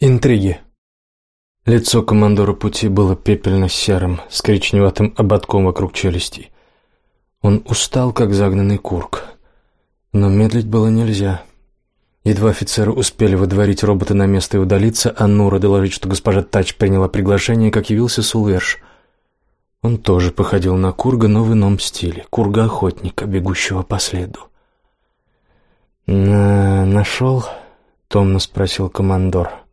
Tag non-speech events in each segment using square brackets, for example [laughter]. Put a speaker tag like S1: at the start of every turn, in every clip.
S1: Интриги. Лицо командора пути было пепельно-серым, с коричневатым ободком вокруг челюстей. Он устал, как загнанный курк. Но медлить было нельзя. Едва офицеры успели выдворить робота на место и удалиться, а Нура доложить, что госпожа Тач приняла приглашение, как явился Сулверш. Он тоже походил на курга, но в ином стиле. Курга-охотника, бегущего по следу. «На... нашел?» — томно спросил командор.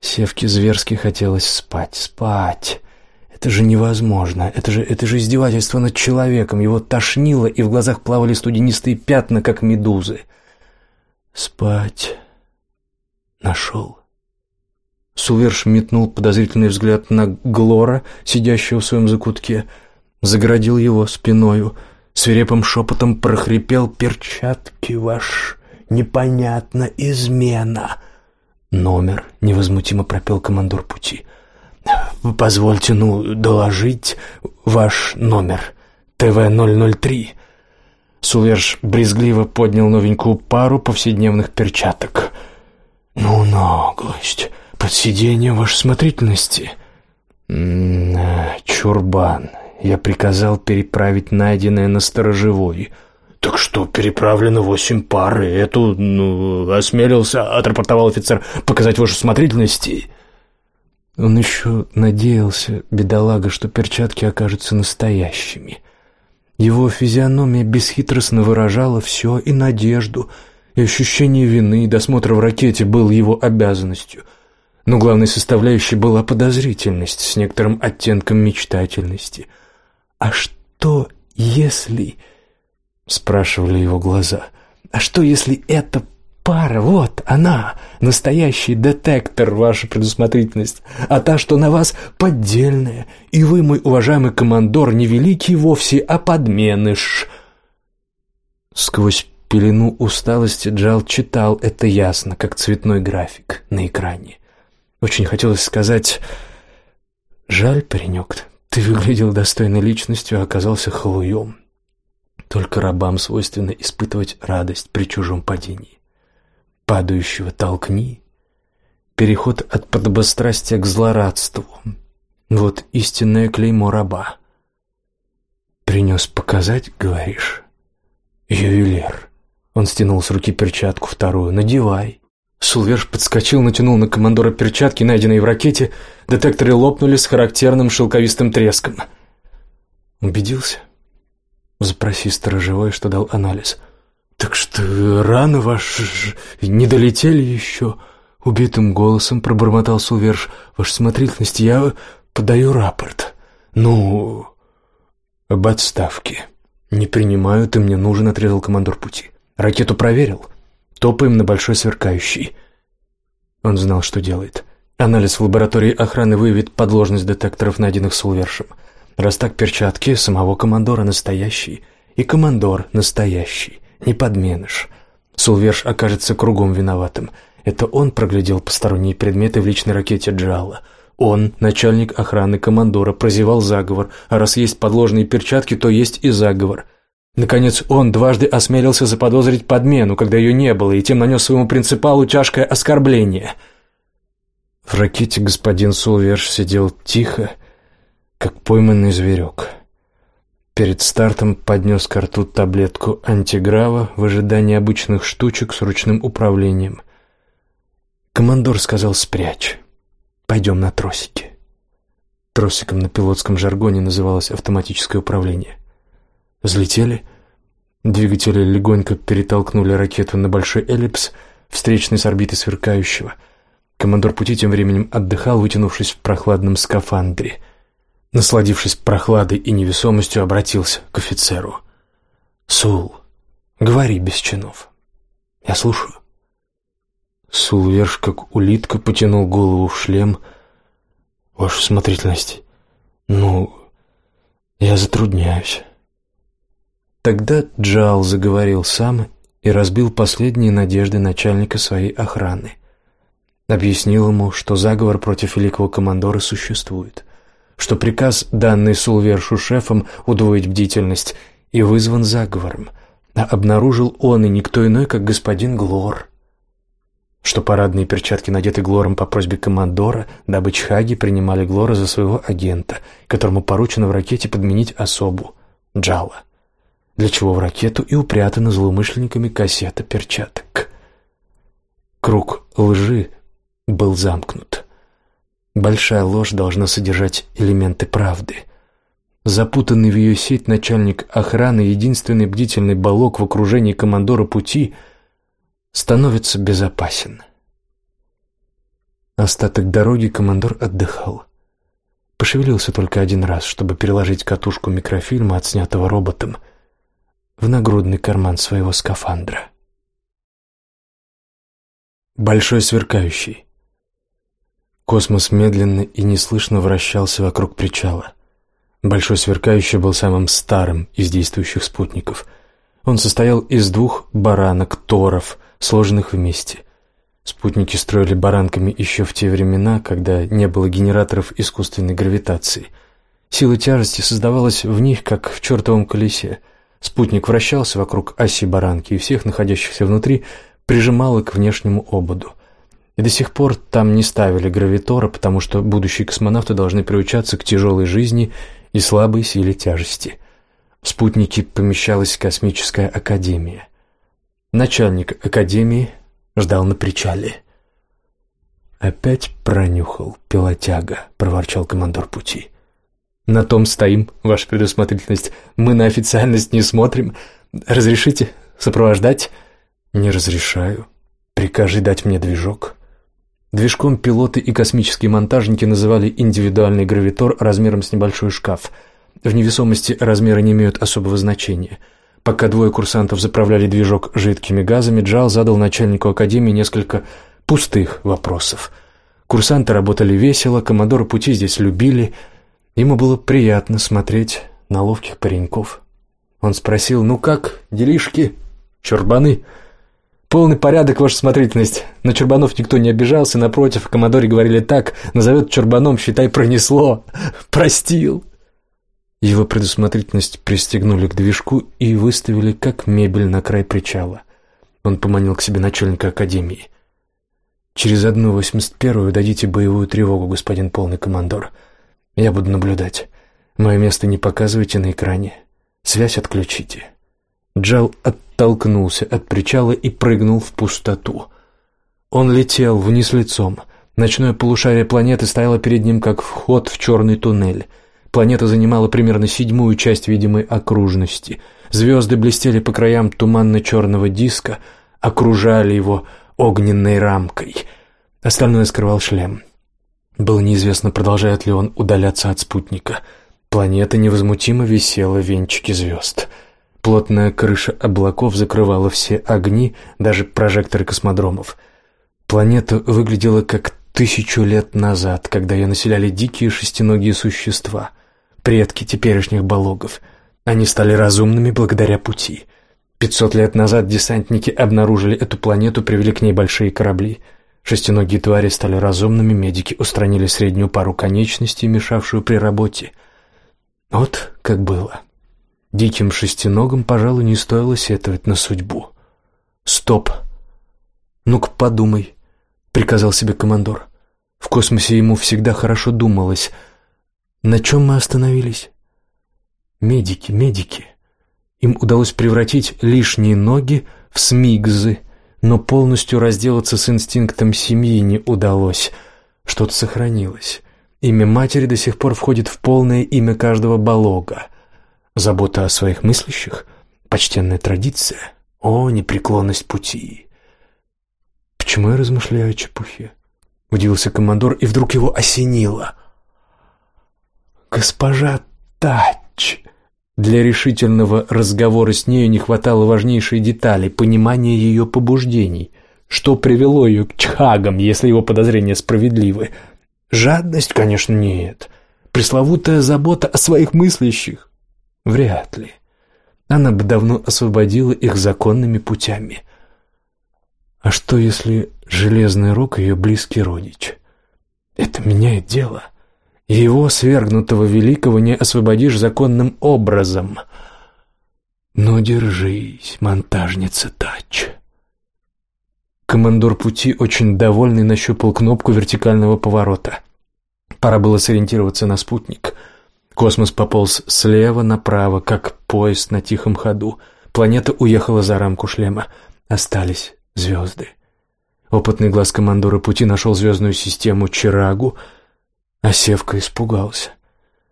S1: Севке зверски хотелось спать, спать. Это же невозможно. Это же, это же издевательство над человеком. Его тошнило, и в глазах плавали студенистые пятна, как медузы. Спать. Нашел. Суверш метнул подозрительный взгляд на Глора, сидящего в своем закутке, загородил его спиною, свирепым шепотом прохрипел «Перчатки ваш, непонятно, измена!» «Номер», — невозмутимо пропел командор пути. «Позвольте, ну, доложить ваш номер. ТВ-003». Суверш брезгливо поднял новенькую пару повседневных перчаток. «Ну, наглость! Под сиденьем вашей смотрительности!» М -м, «Чурбан, я приказал переправить найденное на сторожевой». «Так что, переправлено восемь пар, и эту, ну, осмелился, отрапортовал офицер, показать вашу смотрительности». Он еще надеялся, бедолага, что перчатки окажутся настоящими. Его физиономия бесхитростно выражала все и надежду, и ощущение вины, и досмотр в ракете был его обязанностью. Но главной составляющей была подозрительность с некоторым оттенком мечтательности. «А что, если...» — спрашивали его глаза. «А что, если эта пара, вот она, настоящий детектор, ваша предусмотрительность, а та, что на вас, поддельная, и вы, мой уважаемый командор, не великий вовсе, а подменыш?» Сквозь пелену усталости Джал читал это ясно, как цветной график на экране. Очень хотелось сказать «Жаль, паренек, ты выглядел достойной личностью, а оказался халуем». Только рабам свойственно испытывать радость при чужом падении. Падающего толкни. Переход от подобострастия к злорадству. Вот истинное клеймо раба. Принес показать, говоришь? Ювелир. Он стянул с руки перчатку вторую. Надевай. Сулверш подскочил, натянул на командора перчатки, найденные в ракете. Детекторы лопнули с характерным шелковистым треском. Убедился? Запроси сторожевой, что дал анализ. Так что раны ваши не долетели еще. Убитым голосом пробормотал Сулверш. Ваша смотрительность, я подаю рапорт. Ну, об отставке. Не принимаю, ты мне нужен, отрезал командор пути. Ракету проверил. Топаем на большой сверкающий. Он знал, что делает. Анализ в лаборатории охраны выявит подложность детекторов, найденных Сулвершем. Раз так перчатки самого командора настоящие, и командор настоящий, не подменыш. Сулверш окажется кругом виноватым. Это он проглядел посторонние предметы в личной ракете Джалла. Он, начальник охраны командора, прозевал заговор, а раз есть подложные перчатки, то есть и заговор. Наконец, он дважды осмелился заподозрить подмену, когда ее не было, и тем нанес своему принципалу тяжкое оскорбление. В ракете господин Сулверш сидел тихо, как пойманный зверек. Перед стартом поднес к рту таблетку антиграва в ожидании обычных штучек с ручным управлением. Командор сказал «спрячь, пойдем на тросики». Тросиком на пилотском жаргоне называлось автоматическое управление. Взлетели, двигатели легонько перетолкнули ракету на большой эллипс, встречный с орбитой сверкающего. Командор пути тем временем отдыхал, вытянувшись в прохладном скафандре — Насладившись прохладой и невесомостью, обратился к офицеру. «Сул, говори без чинов. Я слушаю». Сул Верш, как улитка, потянул голову в шлем. «Ваша смотрительность, ну, я затрудняюсь». Тогда Джал заговорил сам и разбил последние надежды начальника своей охраны. Объяснил ему, что заговор против великого командора существует — что приказ, данный Сулвершу шефом, удвоить бдительность, и вызван заговором, а обнаружил он и никто иной, как господин Глор. что парадные перчатки надеты Глором по просьбе командора, дабы Чхаги принимали Глора за своего агента, которому поручено в ракете подменить особу, Джала, для чего в ракету и упрятана злоумышленниками кассета перчаток. Круг лжи был замкнут. Большая ложь должна содержать элементы правды. Запутанный в ее сеть начальник охраны, единственный бдительный балок в окружении командора пути — становится безопасен. Остаток дороги командор отдыхал. Пошевелился только один раз, чтобы переложить катушку микрофильма, отснятого роботом, в нагрудный карман своего скафандра. Большой сверкающий. Космос медленно и неслышно вращался вокруг причала. Большой сверкающий был самым старым из действующих спутников. Он состоял из двух баранок, торов, сложенных вместе. Спутники строили баранками еще в те времена, когда не было генераторов искусственной гравитации. Сила тяжести создавалась в них, как в чертовом колесе. Спутник вращался вокруг оси баранки, и всех находящихся внутри прижимало к внешнему ободу. И до сих пор там не ставили гравитора, потому что будущие космонавты должны приучаться к тяжелой жизни и слабой силе тяжести. В спутнике помещалась космическая академия. Начальник академии ждал на причале. «Опять пронюхал пилотяга», — проворчал командор пути. «На том стоим, ваша предусмотрительность. Мы на официальность не смотрим. Разрешите сопровождать?» «Не разрешаю. Прикажи дать мне движок». Движком пилоты и космические монтажники называли индивидуальный гравитор размером с небольшой шкаф. В невесомости размеры не имеют особого значения — Пока двое курсантов заправляли движок жидкими газами, Джал задал начальнику академии несколько пустых вопросов. Курсанты работали весело, командоры пути здесь любили. Ему было приятно смотреть на ловких пареньков. Он спросил, «Ну как, делишки, чурбаны?» «Полный порядок, ваша смотрительность. На чурбанов никто не обижался, напротив, командоре говорили так, назовет чурбаном, считай, пронесло. [laughs] Простил». Его предусмотрительность пристегнули к движку и выставили как мебель на край причала. Он поманил к себе начальника академии. «Через одну восемьдесят первую дадите боевую тревогу, господин полный командор. Я буду наблюдать. Мое место не показывайте на экране. Связь отключите». Джал оттолкнулся от причала и прыгнул в пустоту. Он летел вниз лицом. Ночное полушарие планеты стояло перед ним, как вход в черный туннель — Планета занимала примерно седьмую часть видимой окружности. Звезды блестели по краям туманно-черного диска, окружали его огненной рамкой. Остальное скрывал шлем. Было неизвестно, продолжает ли он удаляться от спутника. Планета невозмутимо висела в венчике звезд. Плотная крыша облаков закрывала все огни, даже прожекторы космодромов. Планета выглядела как тысячу лет назад, когда ее населяли дикие шестиногие существа — предки теперешних балогов. Они стали разумными благодаря пути. Пятьсот лет назад десантники обнаружили эту планету, привели к ней большие корабли. Шестиногие твари стали разумными, медики устранили среднюю пару конечностей, мешавшую при работе. Вот как было. Диким шестиногам, пожалуй, не стоило сетовать на судьбу. «Стоп! Ну-ка подумай», — приказал себе командор. В космосе ему всегда хорошо думалось — на чем мы остановились? Медики, медики. Им удалось превратить лишние ноги в смигзы, но полностью разделаться с инстинктом семьи не удалось. Что-то сохранилось. Имя матери до сих пор входит в полное имя каждого балога. Забота о своих мыслящих, почтенная традиция, о, непреклонность пути. Почему я размышляю о чепухе? Удивился командор, и вдруг его осенило — «Госпожа Тач!» Для решительного разговора с нею не хватало важнейшей детали — понимания ее побуждений. Что привело ее к чхагам, если его подозрения справедливы? Жадность, конечно, нет. Пресловутая забота о своих мыслящих? Вряд ли. Она бы давно освободила их законными путями. А что, если железный рог ее близкий родич? Это меняет дело. — его, свергнутого великого, не освободишь законным образом. Но держись, монтажница Тач. Командор пути, очень довольный, нащупал кнопку вертикального поворота. Пора было сориентироваться на спутник. Космос пополз слева направо, как поезд на тихом ходу. Планета уехала за рамку шлема. Остались звезды. Опытный глаз командора пути нашел звездную систему Чирагу, а Севка испугался.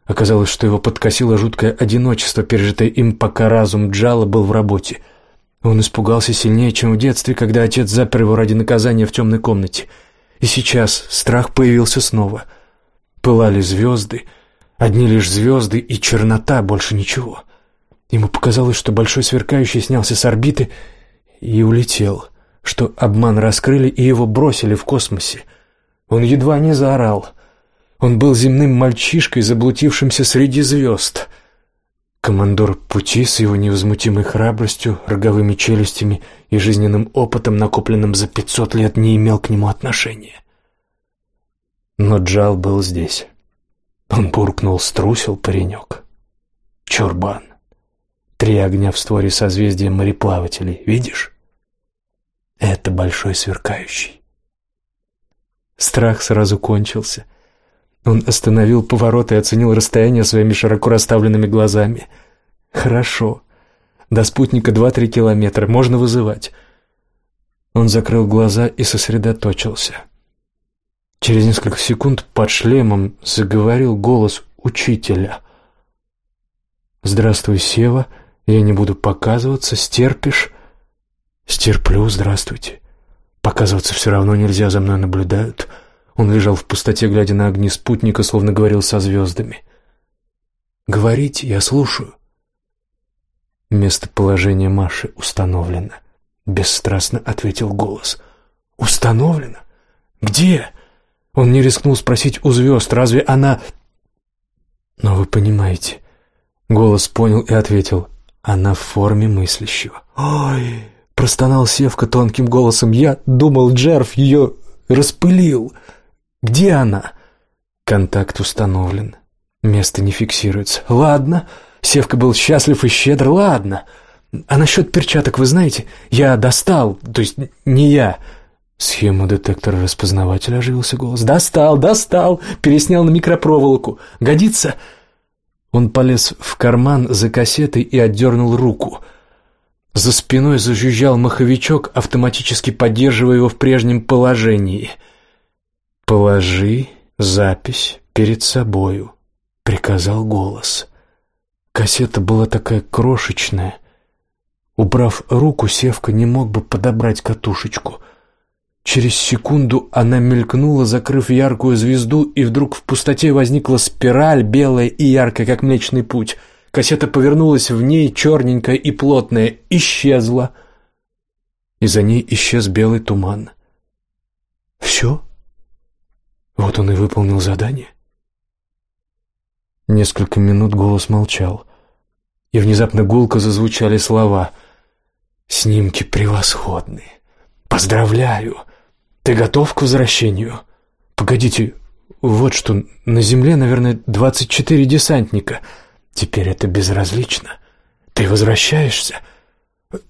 S1: Оказалось, что его подкосило жуткое одиночество, пережитое им, пока разум Джала был в работе. Он испугался сильнее, чем в детстве, когда отец запер его ради наказания в темной комнате. И сейчас страх появился снова. Пылали звезды, одни лишь звезды и чернота, больше ничего. Ему показалось, что большой сверкающий снялся с орбиты и улетел, что обман раскрыли и его бросили в космосе. Он едва не заорал — он был земным мальчишкой, заблудившимся среди звезд. Командор пути с его невозмутимой храбростью, роговыми челюстями и жизненным опытом, накопленным за пятьсот лет, не имел к нему отношения. Но Джал был здесь. Он буркнул, струсил паренек. Чурбан. Три огня в створе созвездия мореплавателей, видишь? Это большой сверкающий. Страх сразу кончился. Он остановил поворот и оценил расстояние своими широко расставленными глазами. «Хорошо. До спутника два-три километра. Можно вызывать». Он закрыл глаза и сосредоточился. Через несколько секунд под шлемом заговорил голос учителя. «Здравствуй, Сева. Я не буду показываться. Стерпишь?» «Стерплю. Здравствуйте. Показываться все равно нельзя. За мной наблюдают». Он лежал в пустоте, глядя на огни спутника, словно говорил со звездами. «Говорите, я слушаю». «Местоположение Маши установлено», — бесстрастно ответил голос. «Установлено? Где?» Он не рискнул спросить у звезд, разве она... «Но вы понимаете...» Голос понял и ответил. «Она в форме мыслящего». «Ой!» — простонал Севка тонким голосом. «Я думал, Джерф ее распылил». Где она? Контакт установлен. Место не фиксируется. Ладно. Севка был счастлив и щедр. Ладно. А насчет перчаток вы знаете? Я достал, то есть не я. Схему детектора распознавателя оживился голос. «Достал, достал!» Переснял на микропроволоку. «Годится?» Он полез в карман за кассетой и отдернул руку. За спиной зажужжал маховичок, автоматически поддерживая его в прежнем положении — «Положи запись перед собою», — приказал голос. Кассета была такая крошечная. Убрав руку, Севка не мог бы подобрать катушечку. Через секунду она мелькнула, закрыв яркую звезду, и вдруг в пустоте возникла спираль, белая и яркая, как Млечный Путь. Кассета повернулась в ней, черненькая и плотная, исчезла. И за ней исчез белый туман. «Все?» Вот он и выполнил задание. Несколько минут голос молчал, и внезапно гулко зазвучали слова. «Снимки превосходные! Поздравляю! Ты готов к возвращению? Погодите, вот что, на Земле, наверное, двадцать четыре десантника. Теперь это безразлично. Ты возвращаешься?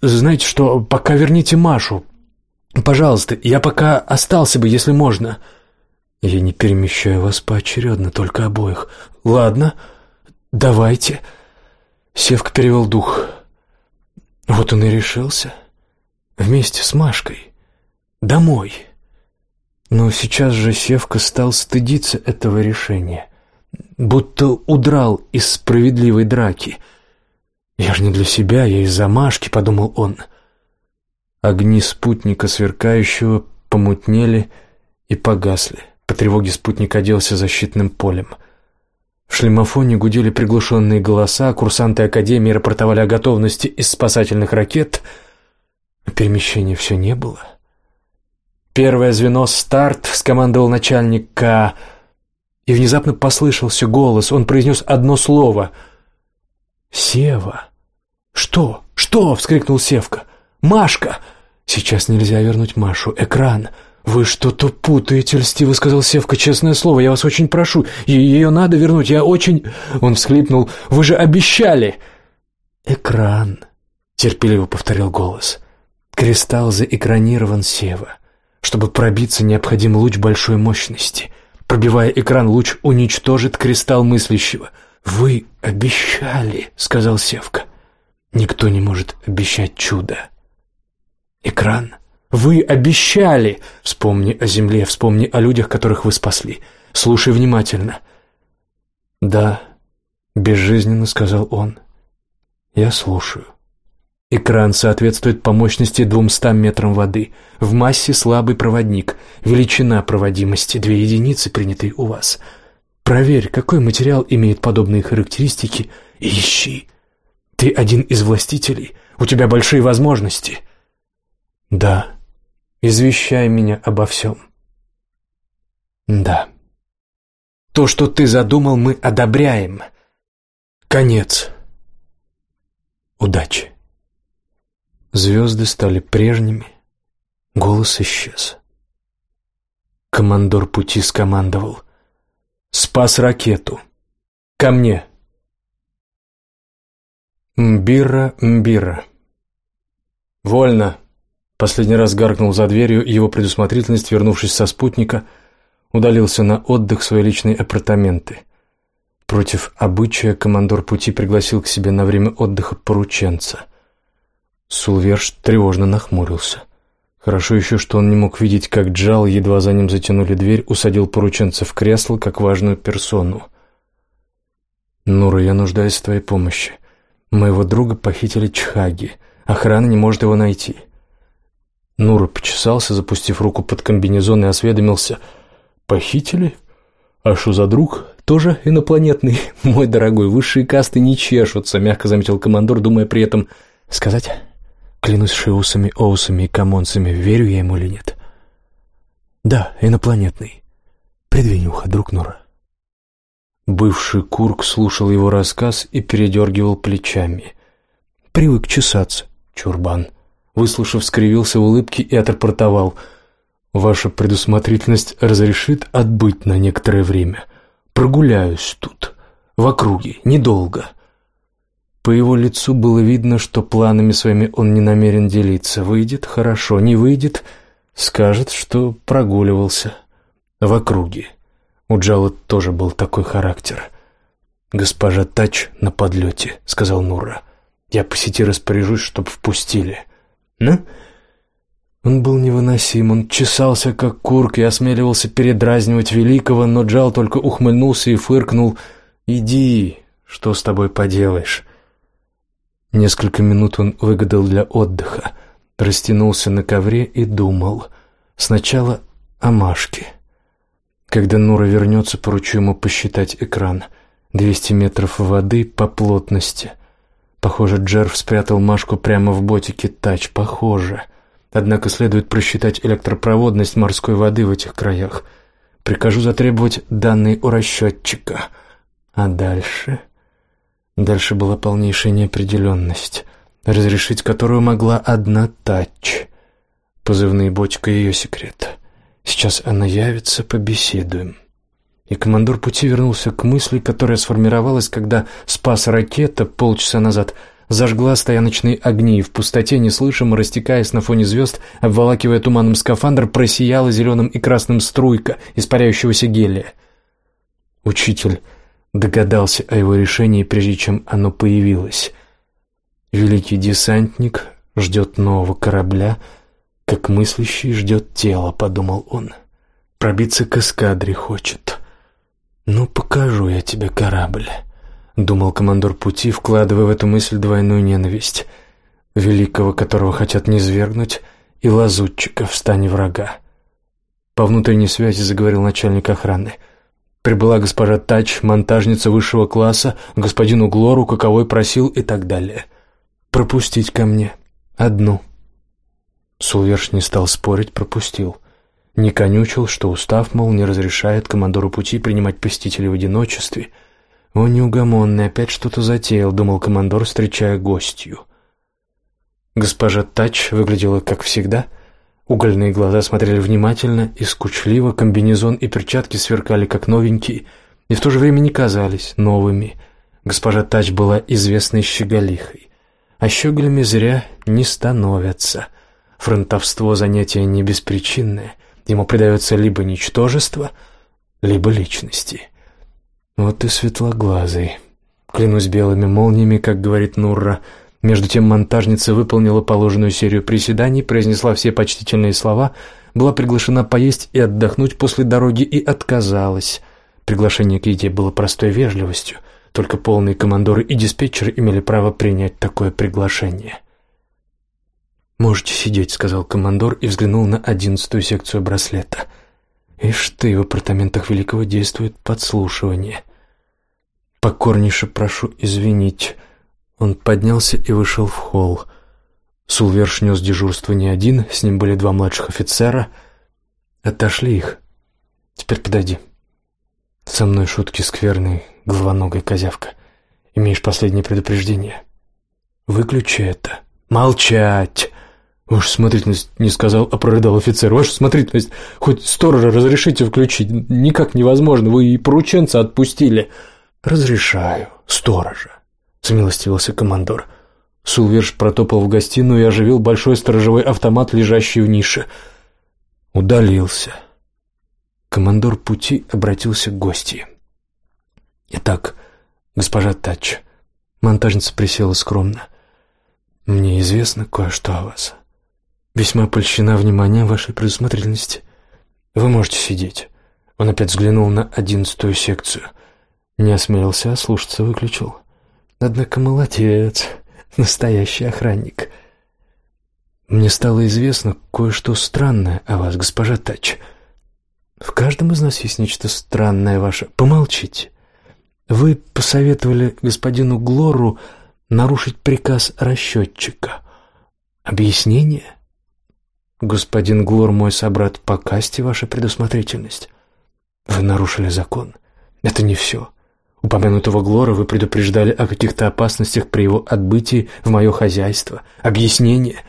S1: Знаете что, пока верните Машу. Пожалуйста, я пока остался бы, если можно». Я не перемещаю вас поочередно, только обоих. Ладно, давайте. Севка перевел дух. Вот он и решился. Вместе с Машкой. Домой. Но сейчас же Севка стал стыдиться этого решения. Будто удрал из справедливой драки. «Я же не для себя, я из-за Машки», — подумал он. Огни спутника сверкающего помутнели и погасли. По тревоге спутник оделся защитным полем. В шлемофоне гудели приглушенные голоса, курсанты Академии рапортовали о готовности из спасательных ракет. Перемещения все не было. «Первое звено «Старт», — скомандовал начальник К. И внезапно послышался голос. Он произнес одно слово. «Сева». «Что? Что?» — вскрикнул Севка. «Машка!» «Сейчас нельзя вернуть Машу. Экран!» «Вы что-то путаете, льстиво сказал Севка, честное слово, я вас очень прошу, ее надо вернуть, я очень...» Он всхлипнул, «Вы же обещали!» «Экран», — терпеливо повторил голос. «Кристалл заэкранирован, Сева. Чтобы пробиться, необходим луч большой мощности. Пробивая экран, луч уничтожит кристалл мыслящего. «Вы обещали», — сказал Севка. «Никто не может обещать чудо». «Экран, вы обещали!» «Вспомни о земле, вспомни о людях, которых вы спасли. Слушай внимательно». «Да», — безжизненно сказал он. «Я слушаю». Экран соответствует по мощности 200 метрам воды. В массе слабый проводник. Величина проводимости – две единицы, принятые у вас. Проверь, какой материал имеет подобные характеристики, и ищи. Ты один из властителей. У тебя большие возможности. Да. Извещай меня обо всем. Да. То, что ты задумал, мы одобряем. Конец. Удачи. Звезды стали прежними, голос исчез. Командор пути скомандовал. «Спас ракету! Ко мне!» Мбира, Мбира. «Вольно!» Последний раз гаркнул за дверью, его предусмотрительность, вернувшись со спутника, удалился на отдых в свои личные апартаменты. Против обычая командор пути пригласил к себе на время отдыха порученца. Сулверш тревожно нахмурился. Хорошо еще, что он не мог видеть, как Джал, едва за ним затянули дверь, усадил порученца в кресло, как важную персону. «Нура, я нуждаюсь в твоей помощи. Моего друга похитили Чхаги. Охрана не может его найти». Нура почесался, запустив руку под комбинезон и осведомился. «Похитили? А что за друг? Тоже инопланетный? [laughs] Мой дорогой, высшие касты не чешутся», — мягко заметил командор, думая при этом сказать Клянусь шиусами, оусами и комонцами, верю я ему или нет. Да, инопланетный. Придвинь ухо, друг Нура. Бывший Курк слушал его рассказ и передергивал плечами. Привык чесаться, чурбан. Выслушав, скривился в улыбке и отрапортовал. «Ваша предусмотрительность разрешит отбыть на некоторое время. Прогуляюсь тут, в округе, недолго». По его лицу было видно, что планами своими он не намерен делиться. Выйдет – хорошо, не выйдет – скажет, что прогуливался в округе. У Джала тоже был такой характер. «Госпожа Тач на подлете», — сказал Нура. «Я по сети распоряжусь, чтоб впустили». «Ну?» Он был невыносим, он чесался, как курк, и осмеливался передразнивать великого, но Джал только ухмыльнулся и фыркнул. «Иди, что с тобой поделаешь?» Несколько минут он выгадал для отдыха, растянулся на ковре и думал. Сначала о Машке. Когда Нура вернется, поручу ему посчитать экран. Двести метров воды по плотности. Похоже, Джерв спрятал Машку прямо в ботике тач. Похоже. Однако следует просчитать электропроводность морской воды в этих краях. Прикажу затребовать данные у расчетчика. А дальше... Дальше была полнейшая неопределенность, разрешить которую могла одна тач. Позывные бочка — ее секрет. Сейчас она явится, побеседуем. И командор пути вернулся к мысли, которая сформировалась, когда спас ракета полчаса назад — зажгла стояночные огни, и в пустоте, неслышимо растекаясь на фоне звезд, обволакивая туманом скафандр, просияла зеленым и красным струйка испаряющегося гелия. Учитель догадался о его решении, прежде чем оно появилось. Великий десантник ждет нового корабля, как мыслящий ждет тело, подумал он. Пробиться к эскадре хочет. Ну, покажу я тебе корабль, думал командор пути, вкладывая в эту мысль двойную ненависть. Великого, которого хотят низвергнуть, и лазутчика в стане врага. По внутренней связи заговорил начальник охраны — Прибыла госпожа Тач, монтажница высшего класса, господину Глору, каковой просил и так далее. «Пропустить ко мне. Одну». Сулверш не стал спорить, пропустил. Не конючил, что устав, мол, не разрешает командору пути принимать посетителей в одиночестве. Он неугомонный, опять что-то затеял, думал командор, встречая гостью. Госпожа Тач выглядела как всегда — Угольные глаза смотрели внимательно и скучливо, комбинезон и перчатки сверкали как новенькие, и в то же время не казались новыми. Госпожа Тач была известной щеголихой, а щеголями зря не становятся. Фронтовство — занятие не беспричинное. Ему придается либо ничтожество, либо личности. Вот и светлоглазый. Клянусь белыми молниями, как говорит Нурра. Между тем монтажница выполнила положенную серию приседаний, произнесла все почтительные слова, была приглашена поесть и отдохнуть после дороги и отказалась. Приглашение к еде было простой вежливостью, только полные командоры и диспетчеры имели право принять такое приглашение. «Можете сидеть», — сказал командор и взглянул на одиннадцатую секцию браслета. «Ишь ты, в апартаментах Великого действует подслушивание». «Покорнейше прошу извинить». Он поднялся и вышел в холл. Сулверш нес дежурство не один, с ним были два младших офицера. Отошли их. Теперь подойди. Со мной шутки скверные, головоногая козявка. Имеешь последнее предупреждение. Выключи это. Молчать! Ваша смотрительность не сказал, а прорыдал офицер. Ваша смотрительность, хоть сторожа разрешите включить. Никак невозможно, вы и порученца отпустили. Разрешаю, сторожа, смилостивился командор. Сулверш протопал в гостиную и оживил большой сторожевой автомат, лежащий в нише. Удалился. Командор пути обратился к гостье. «Итак, госпожа Тач», монтажница присела скромно, — «мне известно кое-что о вас. Весьма польщена вниманием вашей предусмотрительности. Вы можете сидеть». Он опять взглянул на одиннадцатую секцию. Не осмелился, а слушаться выключил. «Однако молодец, настоящий охранник». «Мне стало известно кое-что странное о вас, госпожа Тач». В каждом из нас есть нечто странное ваше. Помолчите. Вы посоветовали господину Глору нарушить приказ расчетчика. Объяснение? Господин Глор мой собрат по касте, ваша предусмотрительность. Вы нарушили закон. Это не все. Упомянутого Глора вы предупреждали о каких-то опасностях при его отбытии в мое хозяйство. Объяснение?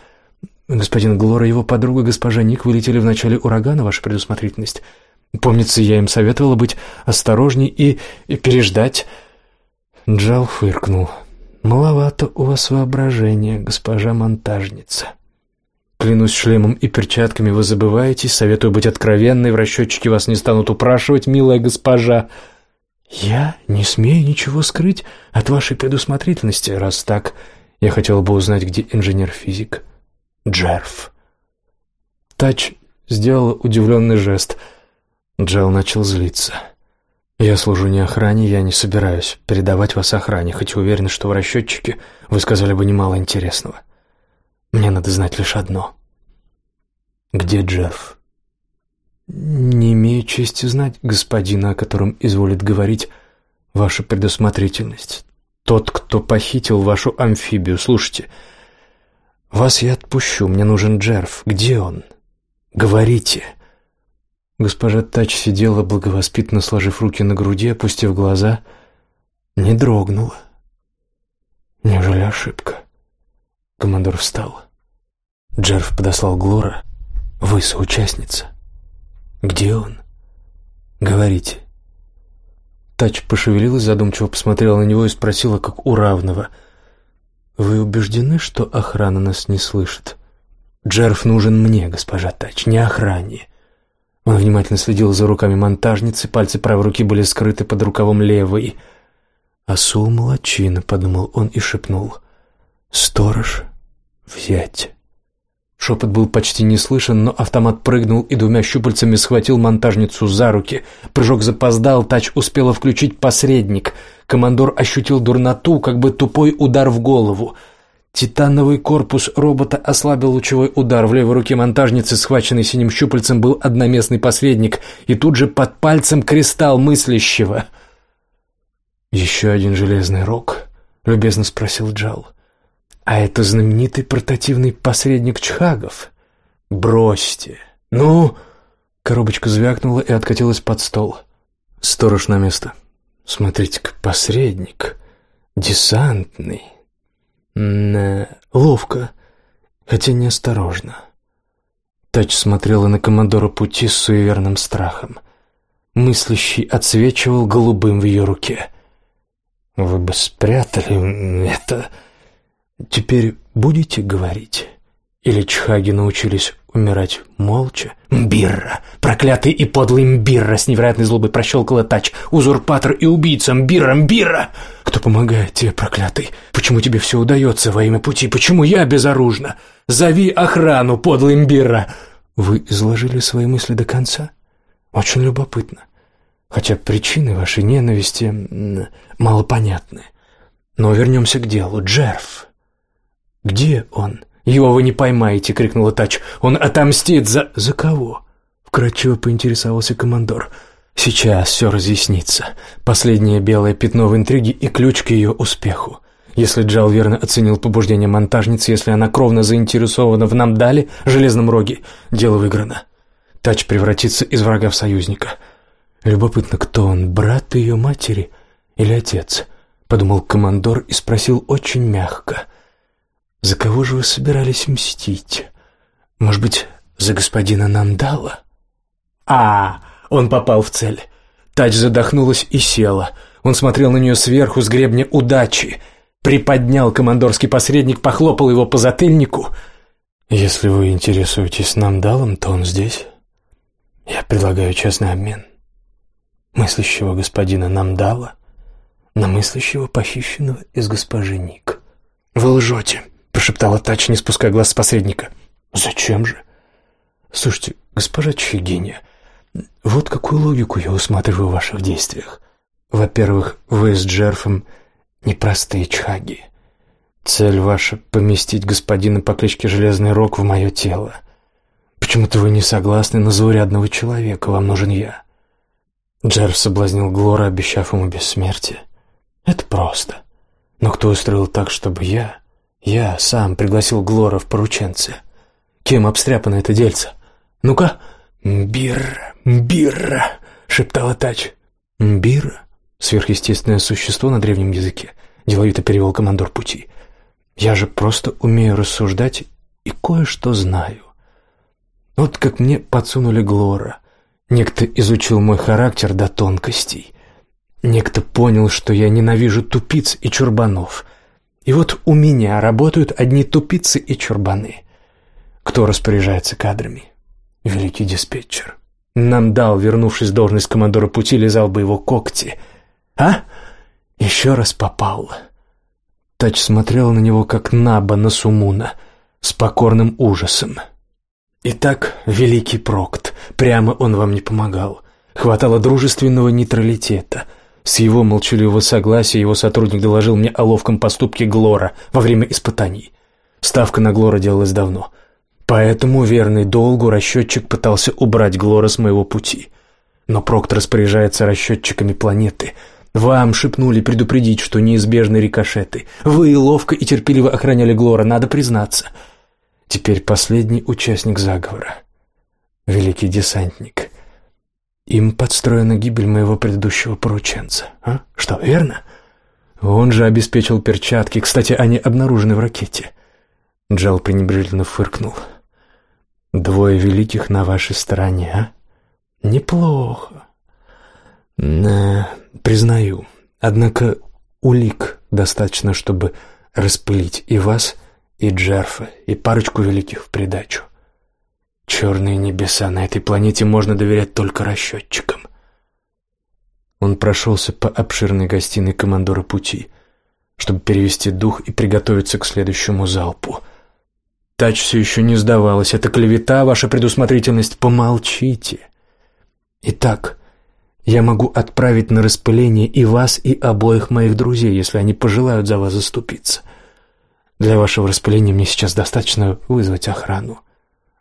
S1: Господин Глор и его подруга госпожа Ник вылетели в начале урагана, ваша предусмотрительность. Помнится, я им советовала быть осторожней и, и переждать. Джал фыркнул. «Маловато у вас воображения, госпожа монтажница. Клянусь шлемом и перчатками, вы забываетесь, советую быть откровенной, в расчетчике вас не станут упрашивать, милая госпожа». «Я не смею ничего скрыть от вашей предусмотрительности, раз так. Я хотел бы узнать, где инженер-физик. Джерф». Тач сделала удивленный жест – Джел начал злиться. «Я служу не охране, я не собираюсь передавать вас охране, хоть уверен, что в расчетчике вы сказали бы немало интересного. Мне надо знать лишь одно. Где Джерф?» «Не имею чести знать господина, о котором изволит говорить ваша предусмотрительность. Тот, кто похитил вашу амфибию. Слушайте, вас я отпущу, мне нужен Джерф. Где он? Говорите!» Госпожа Тач сидела, благовоспитанно сложив руки на груди, опустив глаза, не дрогнула. Неужели ошибка? Командор встал. Джерф подослал Глора. «Вы соучастница. Где он? Говорите». Тач пошевелилась, задумчиво посмотрела на него и спросила, как у равного. «Вы убеждены, что охрана нас не слышит?» «Джерф нужен мне, госпожа Тач, не охране. Он внимательно следил за руками монтажницы, пальцы правой руки были скрыты под рукавом левой. «Асул молочина», — подумал он и шепнул. «Сторож, взять». Шепот был почти не слышен, но автомат прыгнул и двумя щупальцами схватил монтажницу за руки. Прыжок запоздал, тач успела включить посредник. Командор ощутил дурноту, как бы тупой удар в голову — Титановый корпус робота ослабил лучевой удар. В левой руке монтажницы, схваченный синим щупальцем, был одноместный посредник, и тут же под пальцем кристалл мыслящего. «Еще один железный рог?» — любезно спросил Джал. «А это знаменитый портативный посредник Чхагов?» «Бросьте!» «Ну...» Коробочка звякнула и откатилась под стол. «Сторож на место. Смотрите-ка, посредник. Десантный». Н ловко, хотя неосторожно. Тач смотрела на командора пути с суеверным страхом. Мыслящий отсвечивал голубым в ее руке. «Вы бы спрятали это...» «Теперь будете говорить Или чхаги научились умирать молча? Мбирра! Проклятый и подлый Мбирра! С невероятной злобой прощелкала тач. Узурпатор и убийца Мбирра! Мбирра! Кто помогает тебе, проклятый? Почему тебе все удается во имя пути? Почему я безоружна? Зови охрану, подлый Мбирра! Вы изложили свои мысли до конца? Очень любопытно. Хотя причины вашей ненависти малопонятны. Но вернемся к делу. Джерф. Где он? «Его вы не поймаете!» — крикнула Тач. «Он отомстит за...» «За кого?» — вкратчиво поинтересовался командор. «Сейчас все разъяснится. Последнее белое пятно в интриге и ключ к ее успеху. Если Джал верно оценил побуждение монтажницы, если она кровно заинтересована в Намдале, Железном Роге, дело выиграно. Тач превратится из врага в союзника. Любопытно, кто он, брат ее матери или отец?» — подумал командор и спросил очень мягко — за кого же вы собирались мстить? Может быть, за господина Намдала? А, он попал в цель. Тач задохнулась и села. Он смотрел на нее сверху с гребня удачи. Приподнял командорский посредник, похлопал его по затыльнику. «Если вы интересуетесь Намдалом, то он здесь. Я предлагаю честный обмен. Мыслящего господина Намдала на мыслящего похищенного из госпожи Ник. Вы лжете прошептала Тач, не спуская глаз с посредника. «Зачем же?» «Слушайте, госпожа Чигиня, вот какую логику я усматриваю в ваших действиях. Во-первых, вы с Джерфом непростые чхаги. Цель ваша — поместить господина по кличке Железный Рог в мое тело. Почему-то вы не согласны на заурядного человека, вам нужен я». Джерф соблазнил Глора, обещав ему бессмертие. «Это просто. Но кто устроил так, чтобы я я сам пригласил Глора в порученцы. Кем обстряпано это дельце? Ну-ка. «Мбир, мбир», — шептала Тач. «Мбир?» — сверхъестественное существо на древнем языке, деловито перевел командор пути. «Я же просто умею рассуждать и кое-что знаю. Вот как мне подсунули Глора. Некто изучил мой характер до тонкостей. Некто понял, что я ненавижу тупиц и чурбанов. И вот у меня работают одни тупицы и чурбаны. Кто распоряжается кадрами? Великий диспетчер. Нам дал, вернувшись в должность командора пути, лизал бы его когти. А? Еще раз попал. Тач смотрел на него, как Наба на Сумуна, с покорным ужасом. Итак, великий Прокт, прямо он вам не помогал. Хватало дружественного нейтралитета — с его молчаливого согласия его сотрудник доложил мне о ловком поступке Глора во время испытаний. Ставка на Глора делалась давно. Поэтому, верный долгу, расчетчик пытался убрать Глора с моего пути. Но Прокт распоряжается расчетчиками планеты. Вам шепнули предупредить, что неизбежны рикошеты. Вы ловко и терпеливо охраняли Глора, надо признаться. Теперь последний участник заговора. Великий десантник. Им подстроена гибель моего предыдущего порученца. А? Что, верно? Он же обеспечил перчатки. Кстати, они обнаружены в ракете. Джал пренебрежительно фыркнул. Двое великих на вашей стороне, а? Неплохо. Да, признаю. Однако улик достаточно, чтобы распылить и вас, и Джерфа, и парочку великих в придачу. Черные небеса, на этой планете можно доверять только расчетчикам. Он прошелся по обширной гостиной командора пути, чтобы перевести дух и приготовиться к следующему залпу. Тач все еще не сдавалась. Это клевета, ваша предусмотрительность. Помолчите. Итак, я могу отправить на распыление и вас, и обоих моих друзей, если они пожелают за вас заступиться. Для вашего распыления мне сейчас достаточно вызвать охрану.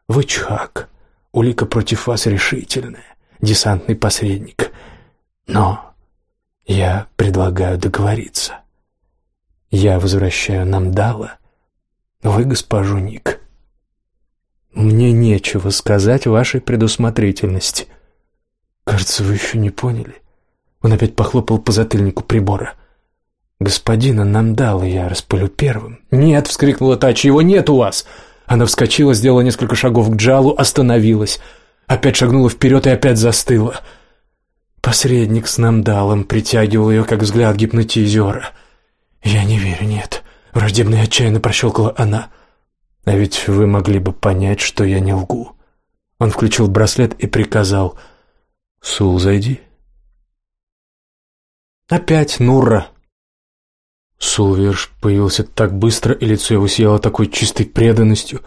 S1: Вы Чхак. Улика против вас решительная, десантный посредник. Но я предлагаю договориться. Я возвращаю Намдала, вы госпожу Ник. Мне нечего сказать вашей предусмотрительности. Кажется, вы еще не поняли. Он опять похлопал по затыльнику прибора. Господина Намдала я распылю первым. «Нет!» — вскрикнула Тачи. «Его нет у вас!» Она вскочила, сделала несколько шагов к Джалу, остановилась. Опять шагнула вперед и опять застыла. Посредник с намдалом притягивал ее, как взгляд гипнотизера. «Я не верю, нет». Враждебно и отчаянно прощелкала она. А ведь вы могли бы понять, что я не лгу. Он включил браслет и приказал «Сул, зайди». Опять Нурра. Сулверш появился так быстро, и лицо его сияло такой чистой преданностью,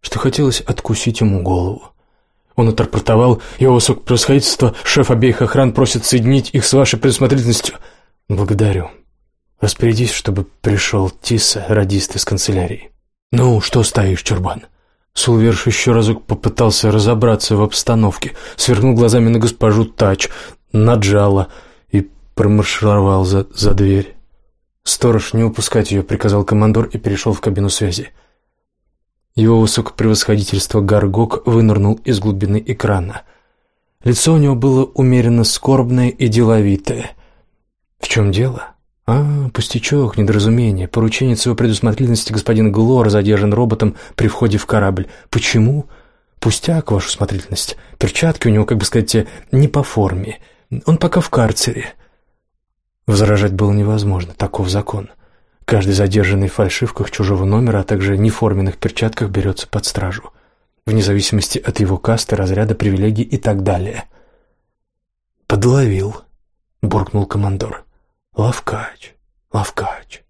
S1: что хотелось откусить ему голову. Он отрапортовал, его высокопроисходительство, шеф обеих охран просит соединить их с вашей предусмотрительностью. Благодарю. Распорядись, чтобы пришел Тиса, радист из канцелярии. Ну, что стоишь, Чурбан? Сулверш еще разок попытался разобраться в обстановке, сверкнул глазами на госпожу Тач, наджала и промаршировал за, за дверь. «Сторож, не упускать ее», — приказал командор и перешел в кабину связи. Его высокопревосходительство Гаргок вынырнул из глубины экрана. Лицо у него было умеренно скорбное и деловитое. «В чем дело?» «А, пустячок, недоразумение. Порученец его предусмотрительности господин Глор задержан роботом при входе в корабль. Почему?» «Пустяк, вашу смотрительность. Перчатки у него, как бы сказать, не по форме. Он пока в карцере». Возражать было невозможно, таков закон. Каждый задержанный в фальшивках чужого номера, а также неформенных перчатках берется под стражу, вне зависимости от его касты, разряда, привилегий и так далее. «Подловил», — буркнул командор. Лавкач, лавкач.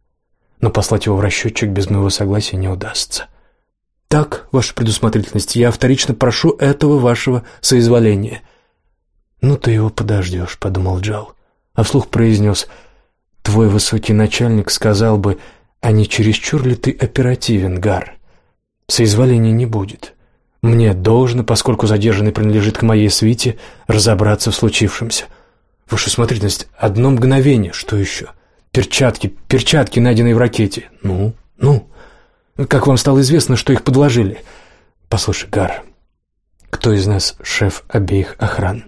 S1: Но послать его в расчетчик без моего согласия не удастся. Так, ваша предусмотрительность, я вторично прошу этого вашего соизволения. Ну, ты его подождешь, подумал Джал, а вслух произнес, твой высокий начальник сказал бы, а не чересчур ли ты оперативен, Гар? Соизволения не будет. Мне должно, поскольку задержанный принадлежит к моей свите, разобраться в случившемся. Ваша смотрительность, одно мгновение, что еще? Перчатки, перчатки, найденные в ракете. Ну, ну, как вам стало известно, что их подложили? Послушай, Гар, кто из нас шеф обеих охран?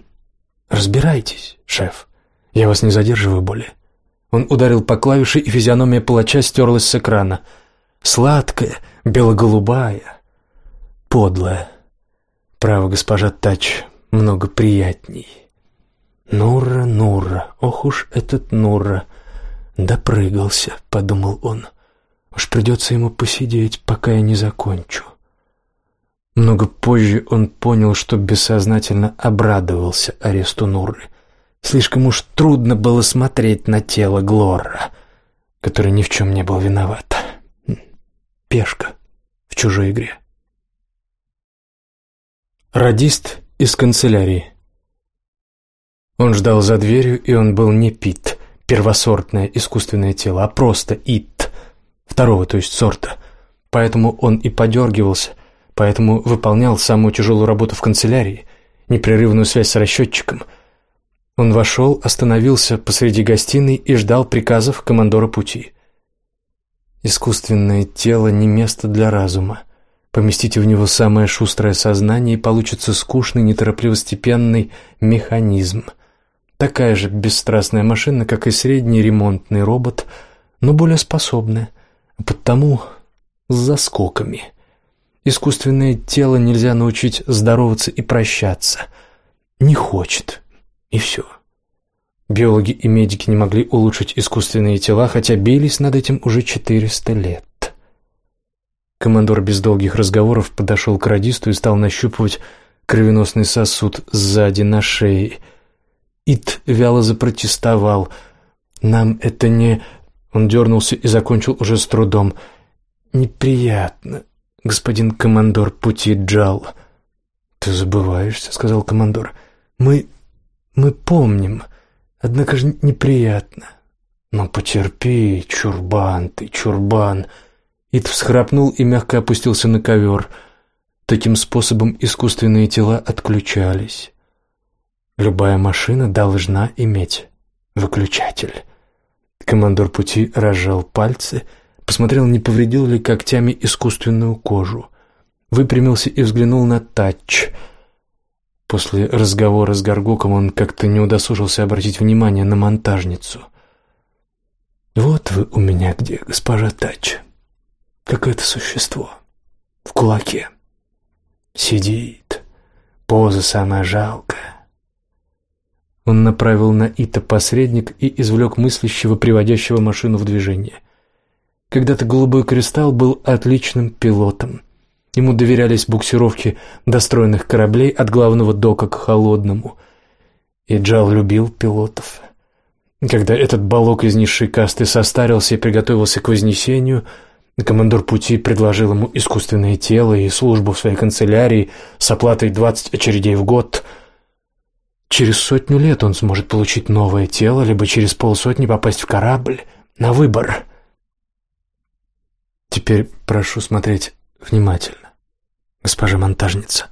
S1: Разбирайтесь, шеф. Я вас не задерживаю более. Он ударил по клавише, и физиономия палача стерлась с экрана. Сладкая, бело-голубая, подлая. Право, госпожа Тач, много приятней. «Нура, Нура, ох уж этот Нура!» «Допрыгался», — подумал он. «Уж придется ему посидеть, пока я не закончу». Много позже он понял, что бессознательно обрадовался аресту Нуры. Слишком уж трудно было смотреть на тело Глора, который ни в чем не был виноват. Пешка в чужой игре. Радист из канцелярии. Он ждал за дверью, и он был не Пит, первосортное искусственное тело, а просто Ит, второго, то есть сорта. Поэтому он и подергивался, поэтому выполнял самую тяжелую работу в канцелярии, непрерывную связь с расчетчиком. Он вошел, остановился посреди гостиной и ждал приказов командора пути. Искусственное тело не место для разума. Поместите в него самое шустрое сознание, и получится скучный, неторопливо-степенный механизм — Такая же бесстрастная машина, как и средний ремонтный робот, но более способная, потому с заскоками. Искусственное тело нельзя научить здороваться и прощаться. Не хочет. И все. Биологи и медики не могли улучшить искусственные тела, хотя бились над этим уже 400 лет. Командор без долгих разговоров подошел к радисту и стал нащупывать кровеносный сосуд сзади на шее – Ит вяло запротестовал. «Нам это не...» Он дернулся и закончил уже с трудом. «Неприятно, господин командор пути Джал». «Ты забываешься», — сказал командор. «Мы... мы помним, однако же неприятно». «Но потерпи, чурбан ты, чурбан». Ит всхрапнул и мягко опустился на ковер. Таким способом искусственные тела отключались. Любая машина должна иметь выключатель. Командор пути разжал пальцы, посмотрел, не повредил ли когтями искусственную кожу. Выпрямился и взглянул на тач. После разговора с Гаргоком он как-то не удосужился обратить внимание на монтажницу. «Вот вы у меня где, госпожа Тач. Какое-то существо. В кулаке. Сидит. Поза самая жалкая. Он направил на Ита посредник и извлек мыслящего, приводящего машину в движение. Когда-то голубой кристалл был отличным пилотом. Ему доверялись буксировки достроенных кораблей от главного дока к холодному. И Джал любил пилотов. Когда этот балок из низшей касты состарился и приготовился к вознесению, командор пути предложил ему искусственное тело и службу в своей канцелярии с оплатой 20 очередей в год. Через сотню лет он сможет получить новое тело, либо через полсотни попасть в корабль на выбор. Теперь прошу смотреть внимательно, госпожа монтажница.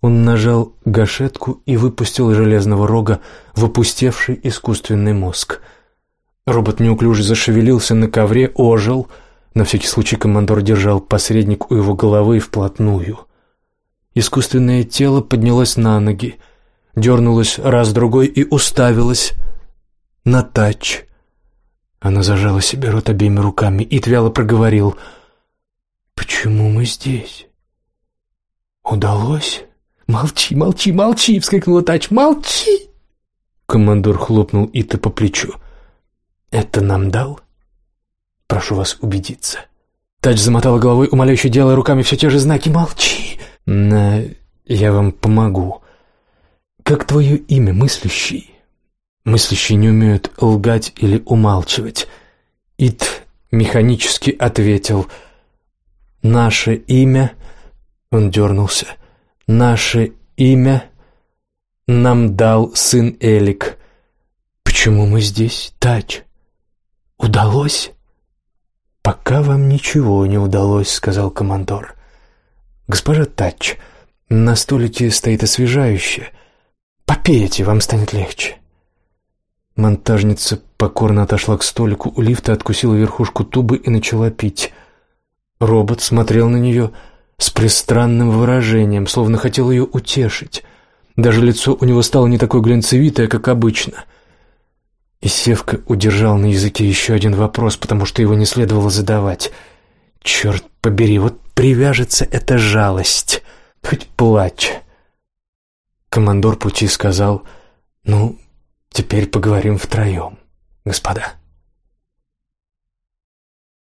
S1: Он нажал гашетку и выпустил железного рога в опустевший искусственный мозг. Робот неуклюже зашевелился на ковре, ожил. На всякий случай командор держал посредник у его головы вплотную. Искусственное тело поднялось на ноги, дернулось раз-другой и уставилось на тач. Она зажала себе рот обеими руками и твяло проговорил. «Почему мы здесь? Удалось?» «Молчи, молчи, молчи!» — вскрикнула Тач. «Молчи!» Командор хлопнул Ита по плечу. «Это нам дал? Прошу вас убедиться». Тач замотала головой, умоляюще делая руками все те же знаки. «Молчи!» «На... я вам помогу. Как твое имя, мыслящий?» Мыслящие не умеют лгать или умалчивать. Ит механически ответил. «Наше имя...» Он дернулся. Наше имя нам дал сын Элик. Почему мы здесь, Тач? Удалось? Пока вам ничего не удалось, сказал командор. Госпожа Тач, на столике стоит освежающее. Попейте, вам станет легче. Монтажница покорно отошла к столику у лифта, откусила верхушку тубы и начала пить. Робот смотрел на нее, с пристранным выражением, словно хотел ее утешить. Даже лицо у него стало не такое глянцевитое, как обычно. И Севка удержал на языке еще один вопрос, потому что его не следовало задавать. «Черт побери, вот привяжется эта жалость, хоть плачь!» Командор пути сказал, «Ну, теперь поговорим втроем, господа».